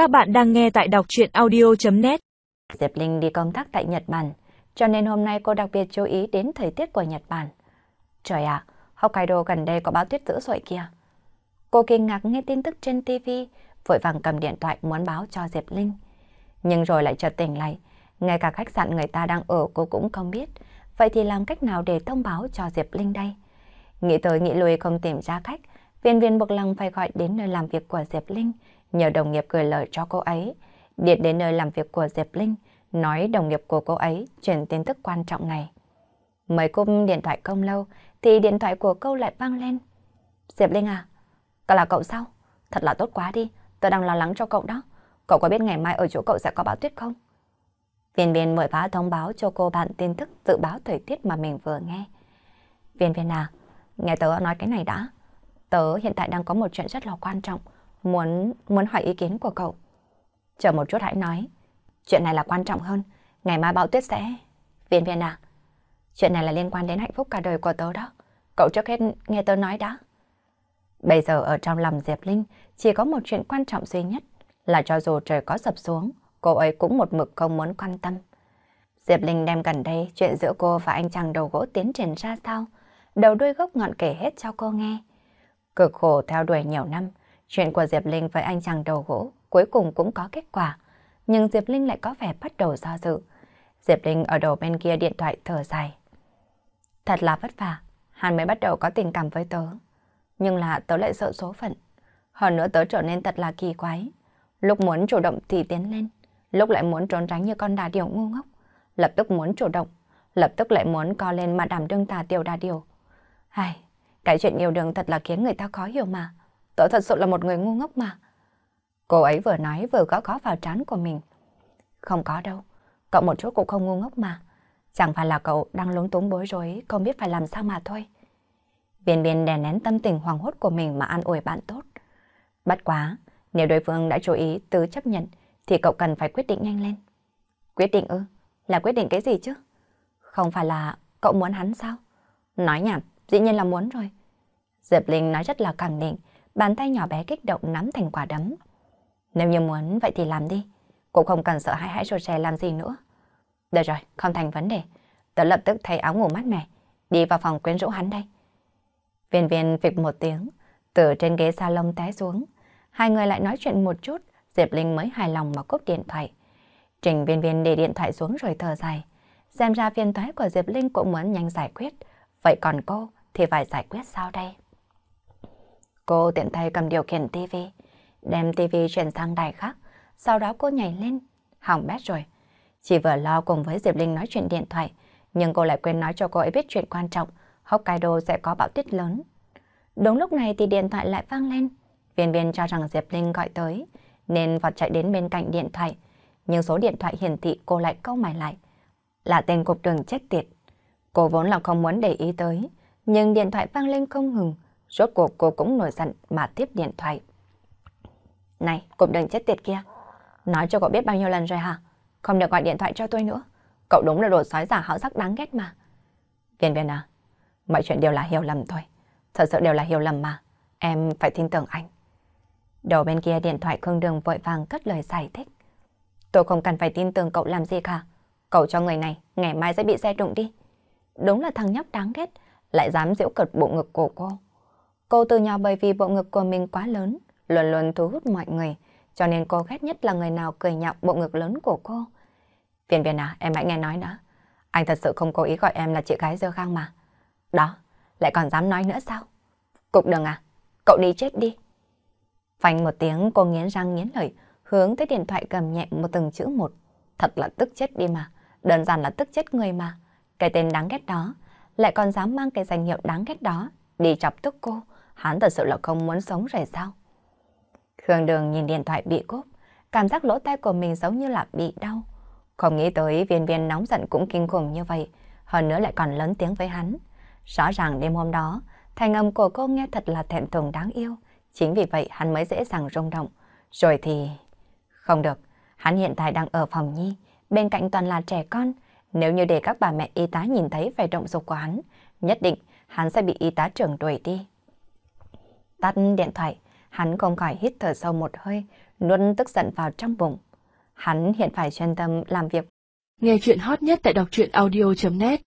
Các bạn đang nghe tại đọc chuyện audio.net Diệp Linh đi công tác tại Nhật Bản, cho nên hôm nay cô đặc biệt chú ý đến thời tiết của Nhật Bản. Trời ạ, Hokkaido gần đây có báo tuyết dữ dội kìa. Cô kinh ngạc nghe tin tức trên TV, vội vàng cầm điện thoại muốn báo cho Diệp Linh. Nhưng rồi lại chợt tỉnh lại, ngay cả khách sạn người ta đang ở cô cũng không biết. Vậy thì làm cách nào để thông báo cho Diệp Linh đây? Nghĩ tới nghĩ lui không tìm ra cách, viên viên buộc lòng phải gọi đến nơi làm việc của Diệp Linh, nhờ đồng nghiệp gửi lời cho cô ấy. Điện đến nơi làm việc của Diệp Linh, nói đồng nghiệp của cô ấy chuyển tin tức quan trọng này. Mấy cung điện thoại không lâu, thì điện thoại của cô lại vang lên. Diệp Linh à, cậu là cậu sao? Thật là tốt quá đi, tôi đang lo lắng cho cậu đó. Cậu có biết ngày mai ở chỗ cậu sẽ có bão tuyết không? Viên viên mời vã thông báo cho cô bạn tin tức dự báo thời tiết mà mình vừa nghe. Viên viên à, nghe tớ nói cái này đã. Tớ hiện tại đang có một chuyện rất là quan trọng, muốn muốn hỏi ý kiến của cậu. Chờ một chút hãy nói. Chuyện này là quan trọng hơn, ngày mai bão tuyết sẽ... Viên viên à, chuyện này là liên quan đến hạnh phúc cả đời của tớ đó. Cậu trước hết nghe tớ nói đã. Bây giờ ở trong lòng Diệp Linh chỉ có một chuyện quan trọng duy nhất là cho dù trời có sập xuống, cô ấy cũng một mực không muốn quan tâm. Diệp Linh đem gần đây chuyện giữa cô và anh chàng đầu gỗ tiến triển ra sao, đầu đuôi gốc ngọn kể hết cho cô nghe. Cực khổ theo đuổi nhiều năm, chuyện của Diệp Linh với anh chàng đầu gỗ cuối cùng cũng có kết quả, nhưng Diệp Linh lại có vẻ bắt đầu do dự. Diệp Linh ở đầu bên kia điện thoại thở dài. Thật là vất vả, hắn mới bắt đầu có tình cảm với tớ. Nhưng là tớ lại sợ số phận. Hơn nữa tớ trở nên thật là kỳ quái. Lúc muốn chủ động thì tiến lên, lúc lại muốn trốn tránh như con đà điểu ngu ngốc. Lập tức muốn chủ động, lập tức lại muốn co lên mà đảm đương tà tiểu đà điểu. Hay, cái chuyện yêu đương thật là khiến người ta khó hiểu mà. Tớ thật sự là một người ngu ngốc mà. Cô ấy vừa nói vừa gõ gõ vào trán của mình. Không có đâu, cậu một chút cũng không ngu ngốc mà. Chẳng phải là cậu đang lúng túng bối rối, không biết phải làm sao mà thôi. Viên viên đè nén tâm tình hoàng hốt của mình mà an ủi bạn tốt. Bất quá, nếu đối phương đã chú ý từ chấp nhận, thì cậu cần phải quyết định nhanh lên. Quyết định ư? Là quyết định cái gì chứ? Không phải là cậu muốn hắn sao? Nói nhảm, dĩ nhiên là muốn rồi. Diệp Linh nói rất là khẳng định, bàn tay nhỏ bé kích động nắm thành quả đấm. Nếu như muốn vậy thì làm đi, cũng không cần sợ hãi hãi rồi xe làm gì nữa. Được rồi, không thành vấn đề. Tớ lập tức thay áo ngủ mát mẻ, đi vào phòng quyến rũ hắn đây. Viên viên phịch một tiếng, từ trên ghế salon té xuống. Hai người lại nói chuyện một chút, Diệp Linh mới hài lòng mà cúp điện thoại. Trình viên viên để điện thoại xuống rồi thở dài. Xem ra phiền toái của Diệp Linh cũng muốn nhanh giải quyết. Vậy còn cô thì phải giải quyết sao đây? Cô tiện tay cầm điều khiển TV, đem TV chuyển sang đài khác. Sau đó cô nhảy lên, hỏng bét rồi. Chỉ vừa lo cùng với Diệp Linh nói chuyện điện thoại, nhưng cô lại quên nói cho cô ấy biết chuyện quan trọng, Hokkaido sẽ có bão tuyết lớn. Đúng lúc này thì điện thoại lại vang lên. Viên viên cho rằng Diệp Linh gọi tới, nên vọt chạy đến bên cạnh điện thoại. Nhưng số điện thoại hiển thị cô lại câu mày lại. Là tên cục đường chết tiệt. Cô vốn là không muốn để ý tới, nhưng điện thoại vang lên không ngừng. Rốt cuộc cô cũng nổi giận mà tiếp điện thoại. Này, cục đừng chết tiệt kia. Nói cho cậu biết bao nhiêu lần rồi hả? Không được gọi điện thoại cho tôi nữa. Cậu đúng là đồ sói giả hảo sắc đáng ghét mà. Viên viên à, mọi chuyện đều là hiểu lầm thôi. Thật sự đều là hiểu lầm mà. Em phải tin tưởng anh. Đầu bên kia điện thoại Khương Đường vội vàng cất lời giải thích. Tôi không cần phải tin tưởng cậu làm gì cả. Cậu cho người này, ngày mai sẽ bị xe đụng đi. Đúng là thằng nhóc đáng ghét, lại dám giễu cợt bộ ngực của cô. Cô từ nhỏ bởi vì bộ ngực của mình quá lớn, luôn luôn thu hút mọi người, cho nên cô ghét nhất là người nào cười nhạo bộ ngực lớn của cô. Viên viên à, em hãy nghe nói nữa. Anh thật sự không cố ý gọi em là chị gái dơ khang mà. Đó, lại còn dám nói nữa sao? Cục đường à, cậu đi chết đi. Phanh một tiếng cô nghiến răng nghiến lợi, hướng tới điện thoại cầm nhẹ một từng chữ một. Thật là tức chết đi mà, đơn giản là tức chết người mà. Cái tên đáng ghét đó, lại còn dám mang cái danh hiệu đáng ghét đó, đi chọc tức cô. Hắn thật sự là không muốn sống rồi sao? Khương Đường nhìn điện thoại bị cốp, cảm giác lỗ tai của mình giống như là bị đau. Không nghĩ tới viên viên nóng giận cũng kinh khủng như vậy, hơn nữa lại còn lớn tiếng với hắn. Rõ ràng đêm hôm đó, thành âm của cô nghe thật là thẹn thùng đáng yêu, chính vì vậy hắn mới dễ dàng rung động. Rồi thì... Không được, hắn hiện tại đang ở phòng nhi, bên cạnh toàn là trẻ con. Nếu như để các bà mẹ y tá nhìn thấy vẻ động dục của hắn, nhất định hắn sẽ bị y tá trưởng đuổi đi. Tắt điện thoại, hắn không khỏi hít thở sâu một hơi, nuốt tức giận vào trong bụng. Hắn hiện phải chuyên tâm làm việc. Nghe chuyện hot nhất tại đọc truyện audio.net